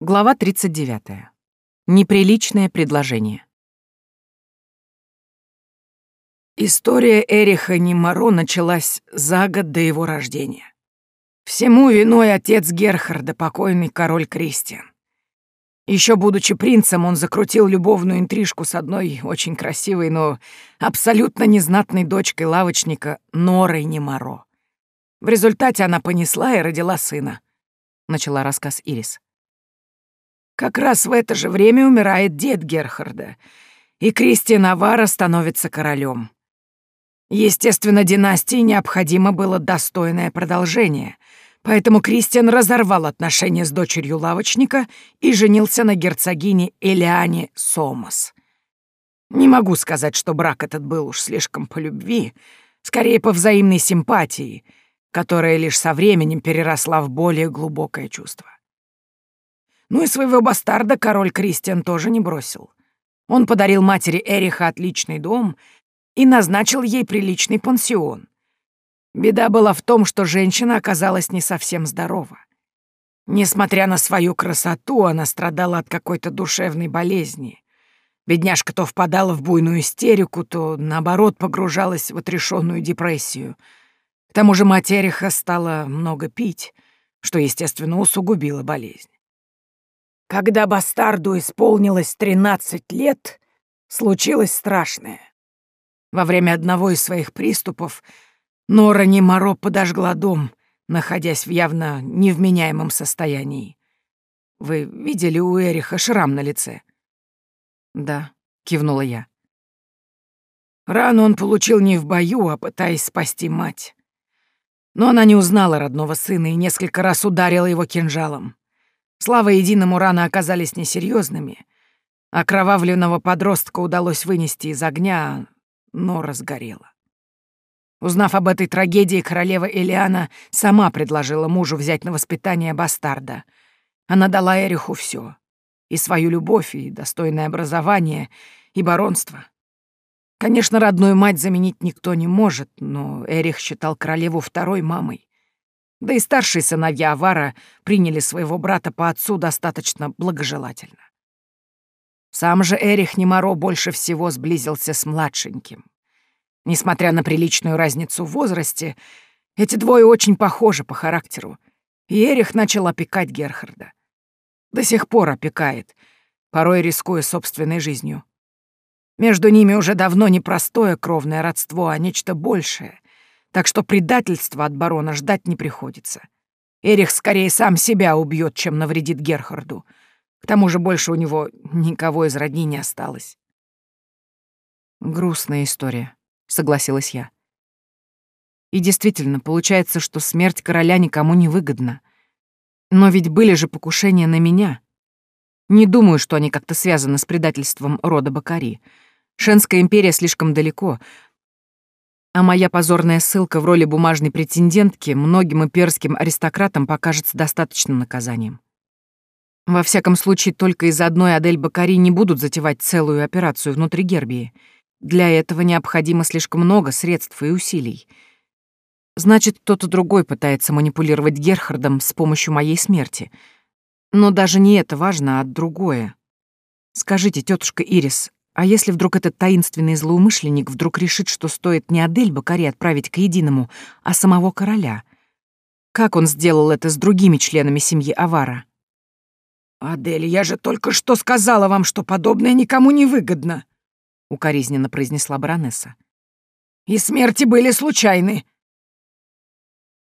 Глава 39. Неприличное предложение. История Эриха Немаро началась за год до его рождения. Всему виной отец Герхарда, покойный король Кристиан. Еще будучи принцем, он закрутил любовную интрижку с одной очень красивой, но абсолютно незнатной дочкой лавочника Норой Немаро. В результате она понесла и родила сына, — начала рассказ Ирис. Как раз в это же время умирает дед Герхарда, и Кристиан Авара становится королем. Естественно, династии необходимо было достойное продолжение, поэтому Кристиан разорвал отношения с дочерью лавочника и женился на герцогине Элиане Сомас. Не могу сказать, что брак этот был уж слишком по любви, скорее по взаимной симпатии, которая лишь со временем переросла в более глубокое чувство. Ну и своего бастарда король Кристиан тоже не бросил. Он подарил матери Эриха отличный дом и назначил ей приличный пансион. Беда была в том, что женщина оказалась не совсем здорова. Несмотря на свою красоту, она страдала от какой-то душевной болезни. Бедняжка то впадала в буйную истерику, то, наоборот, погружалась в отрешенную депрессию. К тому же мать Эриха стала много пить, что, естественно, усугубило болезнь. Когда бастарду исполнилось 13 лет, случилось страшное. Во время одного из своих приступов Нора Немаро подожгла дом, находясь в явно невменяемом состоянии. Вы видели у Эриха шрам на лице? Да, кивнула я. Рану он получил не в бою, а пытаясь спасти мать. Но она не узнала родного сына и несколько раз ударила его кинжалом. Слава единому раны оказались несерьезными. Окровавленного подростка удалось вынести из огня, но разгорело. Узнав об этой трагедии, королева Элиана сама предложила мужу взять на воспитание бастарда. Она дала Эриху все: И свою любовь, и достойное образование, и баронство. Конечно, родную мать заменить никто не может, но Эрих считал королеву второй мамой. Да и старшие сыновья Авара приняли своего брата по отцу достаточно благожелательно. Сам же Эрих Немаро больше всего сблизился с младшеньким. Несмотря на приличную разницу в возрасте, эти двое очень похожи по характеру, и Эрих начал опекать Герхарда. До сих пор опекает, порой рискуя собственной жизнью. Между ними уже давно не простое кровное родство, а нечто большее, так что предательства от барона ждать не приходится. Эрих скорее сам себя убьет, чем навредит Герхарду. К тому же больше у него никого из родни не осталось. «Грустная история», — согласилась я. И действительно, получается, что смерть короля никому не выгодна. Но ведь были же покушения на меня. Не думаю, что они как-то связаны с предательством рода Бакари. Шенская империя слишком далеко, а моя позорная ссылка в роли бумажной претендентки многим имперским аристократам покажется достаточным наказанием. Во всяком случае, только из одной Адель Бакари не будут затевать целую операцию внутри Гербии. Для этого необходимо слишком много средств и усилий. Значит, кто-то другой пытается манипулировать Герхардом с помощью моей смерти. Но даже не это важно, а другое. Скажите, тетушка Ирис, а если вдруг этот таинственный злоумышленник вдруг решит, что стоит не Адель Бакари отправить к единому, а самого короля? Как он сделал это с другими членами семьи Авара? «Адель, я же только что сказала вам, что подобное никому не выгодно», — укоризненно произнесла баронесса. «И смерти были случайны».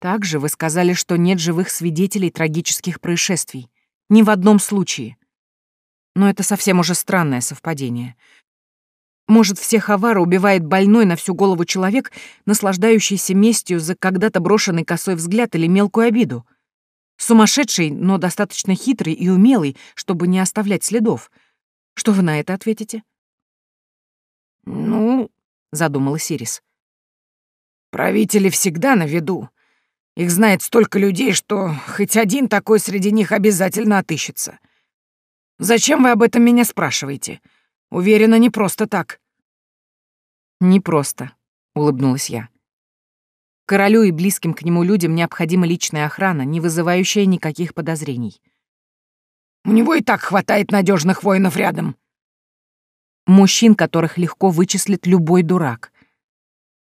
Также вы сказали, что нет живых свидетелей трагических происшествий. Ни в одном случае. Но это совсем уже странное совпадение. Может, всех авара убивает больной на всю голову человек, наслаждающийся местью за когда-то брошенный косой взгляд или мелкую обиду? Сумасшедший, но достаточно хитрый и умелый, чтобы не оставлять следов. Что вы на это ответите? «Ну...» — задумала Сирис. «Правители всегда на виду. Их знает столько людей, что хоть один такой среди них обязательно отыщется. Зачем вы об этом меня спрашиваете? Уверена, не просто так». «Не просто», — улыбнулась я. Королю и близким к нему людям необходима личная охрана, не вызывающая никаких подозрений. У него и так хватает надежных воинов рядом. Мужчин, которых легко вычислит любой дурак.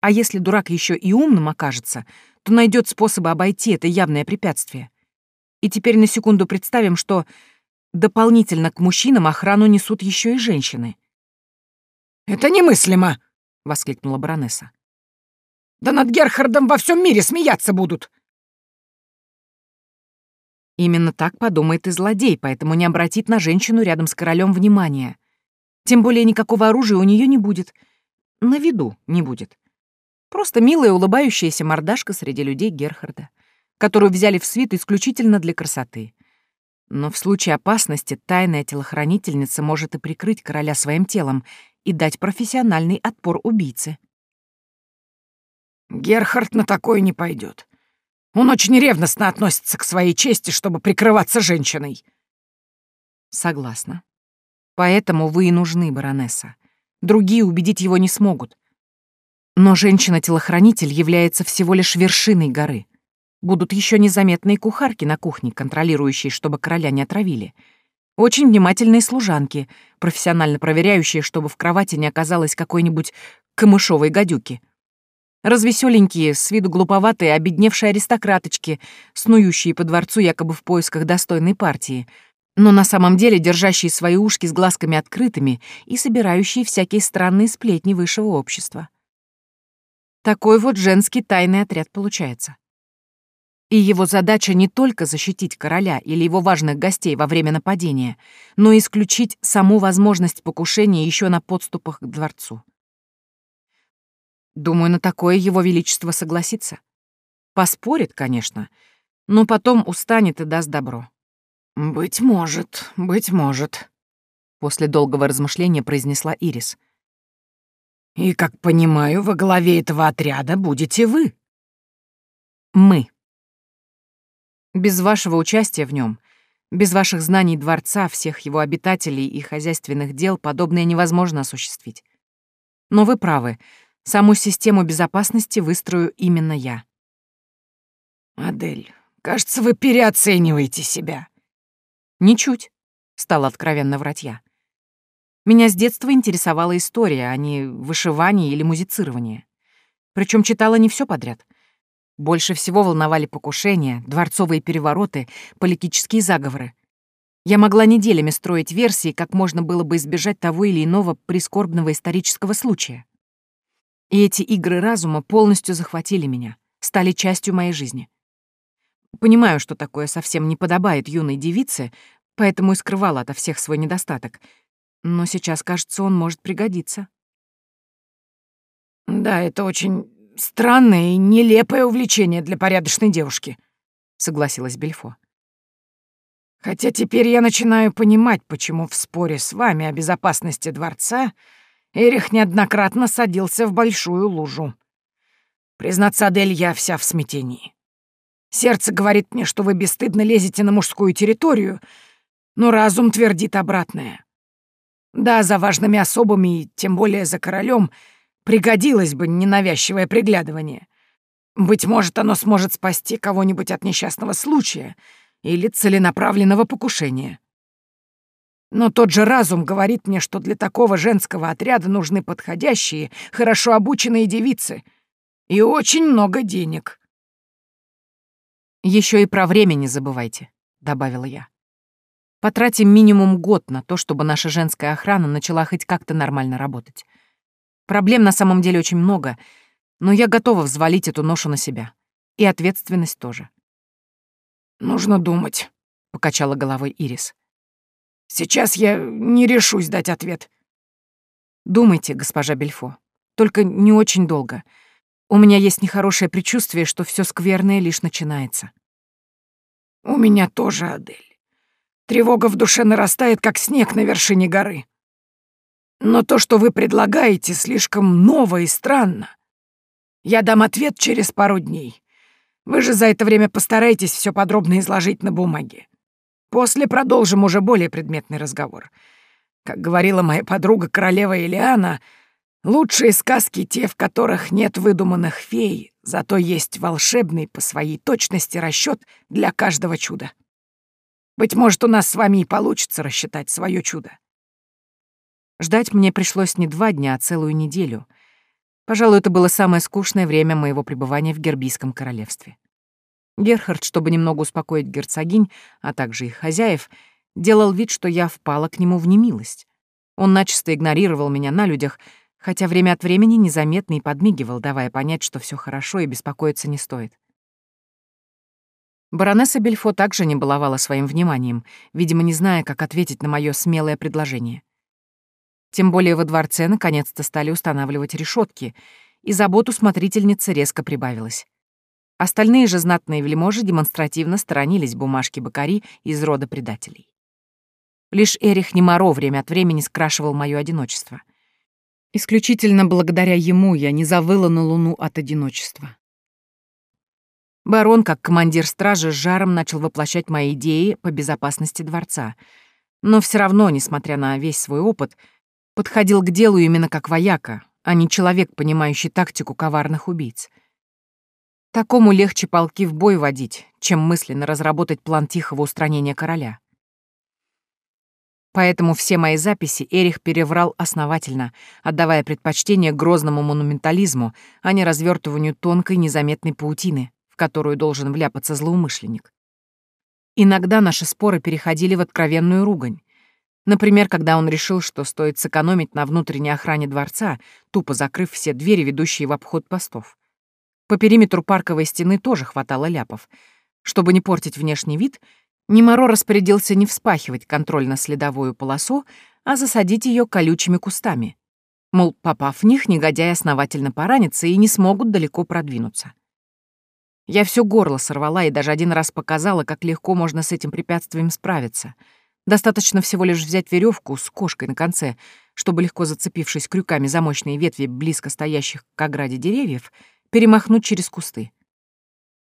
А если дурак еще и умным окажется, то найдет способы обойти это явное препятствие. И теперь на секунду представим, что дополнительно к мужчинам охрану несут еще и женщины. «Это немыслимо!» — воскликнула баронесса. «Да над Герхардом во всем мире смеяться будут!» Именно так подумает и злодей, поэтому не обратит на женщину рядом с королем внимания. Тем более никакого оружия у нее не будет. На виду не будет. Просто милая улыбающаяся мордашка среди людей Герхарда, которую взяли в свит исключительно для красоты. Но в случае опасности тайная телохранительница может и прикрыть короля своим телом и дать профессиональный отпор убийце. Герхард на такое не пойдет. Он очень ревностно относится к своей чести, чтобы прикрываться женщиной. Согласна. Поэтому вы и нужны, баронесса. Другие убедить его не смогут. Но женщина-телохранитель является всего лишь вершиной горы. Будут еще незаметные кухарки на кухне, контролирующие, чтобы короля не отравили. Очень внимательные служанки, профессионально проверяющие, чтобы в кровати не оказалось какой-нибудь камышовой гадюки. Развеселенькие, с виду глуповатые, обедневшие аристократочки, снующие по дворцу якобы в поисках достойной партии, но на самом деле держащие свои ушки с глазками открытыми и собирающие всякие странные сплетни высшего общества. Такой вот женский тайный отряд получается. И его задача не только защитить короля или его важных гостей во время нападения, но и исключить саму возможность покушения еще на подступах к дворцу. Думаю, на такое его величество согласится. Поспорит, конечно, но потом устанет и даст добро. «Быть может, быть может», — после долгого размышления произнесла Ирис. И, как понимаю, во главе этого отряда будете вы. Мы. Без вашего участия в нем, без ваших знаний дворца, всех его обитателей и хозяйственных дел подобное невозможно осуществить. Но вы правы, саму систему безопасности выстрою именно я. Адель, кажется, вы переоцениваете себя. Ничуть, стал откровенно врать я. Меня с детства интересовала история, а не вышивание или музицирование. Причем читала не все подряд. Больше всего волновали покушения, дворцовые перевороты, политические заговоры. Я могла неделями строить версии, как можно было бы избежать того или иного прискорбного исторического случая. И эти игры разума полностью захватили меня, стали частью моей жизни. Понимаю, что такое совсем не подобает юной девице, поэтому и скрывала ото всех свой недостаток — но сейчас, кажется, он может пригодиться. «Да, это очень странное и нелепое увлечение для порядочной девушки», — согласилась Бельфо. «Хотя теперь я начинаю понимать, почему в споре с вами о безопасности дворца Эрих неоднократно садился в большую лужу. Признаться, Адель, я вся в смятении. Сердце говорит мне, что вы бесстыдно лезете на мужскую территорию, но разум твердит обратное. Да, за важными особами и тем более за королем пригодилось бы ненавязчивое приглядывание. Быть может, оно сможет спасти кого-нибудь от несчастного случая или целенаправленного покушения. Но тот же разум говорит мне, что для такого женского отряда нужны подходящие, хорошо обученные девицы и очень много денег. Еще и про время не забывайте», — добавила я. Потратим минимум год на то, чтобы наша женская охрана начала хоть как-то нормально работать. Проблем на самом деле очень много, но я готова взвалить эту ношу на себя. И ответственность тоже. «Нужно думать», — покачала головой Ирис. «Сейчас я не решусь дать ответ». «Думайте, госпожа Бельфо. Только не очень долго. У меня есть нехорошее предчувствие, что все скверное лишь начинается». «У меня тоже, Адель. Тревога в душе нарастает, как снег на вершине горы. Но то, что вы предлагаете, слишком ново и странно. Я дам ответ через пару дней. Вы же за это время постарайтесь все подробно изложить на бумаге. После продолжим уже более предметный разговор. Как говорила моя подруга королева Элиана, лучшие сказки те, в которых нет выдуманных фей, зато есть волшебный по своей точности расчет для каждого чуда. Быть может, у нас с вами и получится рассчитать свое чудо. Ждать мне пришлось не два дня, а целую неделю. Пожалуй, это было самое скучное время моего пребывания в Гербийском королевстве. Герхард, чтобы немного успокоить герцогинь, а также их хозяев, делал вид, что я впала к нему в немилость. Он начисто игнорировал меня на людях, хотя время от времени незаметно и подмигивал, давая понять, что все хорошо и беспокоиться не стоит. Баронесса Бельфо также не баловала своим вниманием, видимо, не зная, как ответить на мое смелое предложение. Тем более во дворце наконец-то стали устанавливать решетки, и заботу смотрительницы резко прибавилось. Остальные же знатные вельможи демонстративно сторонились бумажки Бакари из рода предателей. Лишь Эрих Немаро время от времени скрашивал мое одиночество. Исключительно благодаря ему я не завыла на луну от одиночества. Барон, как командир стражи, с жаром начал воплощать мои идеи по безопасности дворца. Но все равно, несмотря на весь свой опыт, подходил к делу именно как вояка, а не человек, понимающий тактику коварных убийц. Такому легче полки в бой водить, чем мысленно разработать план тихого устранения короля. Поэтому все мои записи Эрих переврал основательно, отдавая предпочтение грозному монументализму, а не развертыванию тонкой незаметной паутины, в которую должен вляпаться злоумышленник. Иногда наши споры переходили в откровенную ругань. Например, когда он решил, что стоит сэкономить на внутренней охране дворца, тупо закрыв все двери, ведущие в обход постов. По периметру парковой стены тоже хватало ляпов. Чтобы не портить внешний вид, Немаро распорядился не вспахивать контрольно-следовую полосу, а засадить ее колючими кустами. Мол, попав в них, негодяи основательно поранятся и не смогут далеко продвинуться. Я все горло сорвала и даже один раз показала, как легко можно с этим препятствием справиться. Достаточно всего лишь взять веревку с кошкой на конце, чтобы, легко зацепившись крюками за мощные ветви близко стоящих к ограде деревьев, перемахнуть через кусты.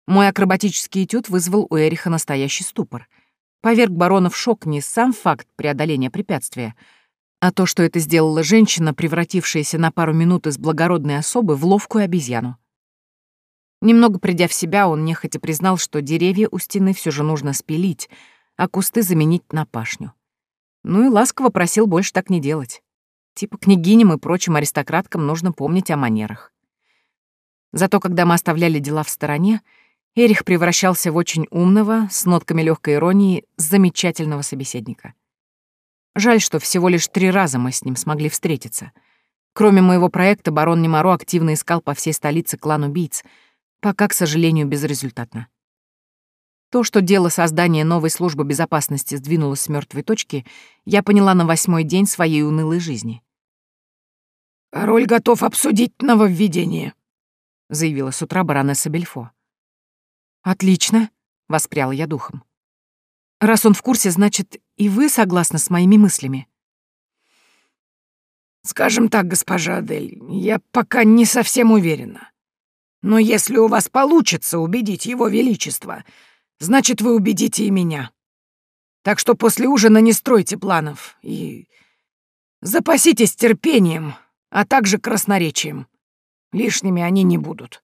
Мой акробатический этюд вызвал у Эриха настоящий ступор. Поверг барона в шок не сам факт преодоления препятствия, а то, что это сделала женщина, превратившаяся на пару минут из благородной особы в ловкую обезьяну. Немного придя в себя, он нехотя признал, что деревья у стены все же нужно спилить, а кусты заменить на пашню. Ну и ласково просил больше так не делать. Типа княгиням и прочим аристократкам нужно помнить о манерах. Зато когда мы оставляли дела в стороне, Эрих превращался в очень умного, с нотками легкой иронии, замечательного собеседника. Жаль, что всего лишь три раза мы с ним смогли встретиться. Кроме моего проекта, барон Немаро активно искал по всей столице клан убийц, пока, к сожалению, безрезультатно. То, что дело создания новой службы безопасности сдвинулось с мертвой точки, я поняла на восьмой день своей унылой жизни. «Король готов обсудить нововведение», — заявила с утра баронесса Бельфо. «Отлично», — воспряла я духом. «Раз он в курсе, значит, и вы согласны с моими мыслями?» «Скажем так, госпожа Адель, я пока не совсем уверена. Но если у вас получится убедить его величество, значит, вы убедите и меня. Так что после ужина не стройте планов и запаситесь терпением, а также красноречием. Лишними они не будут».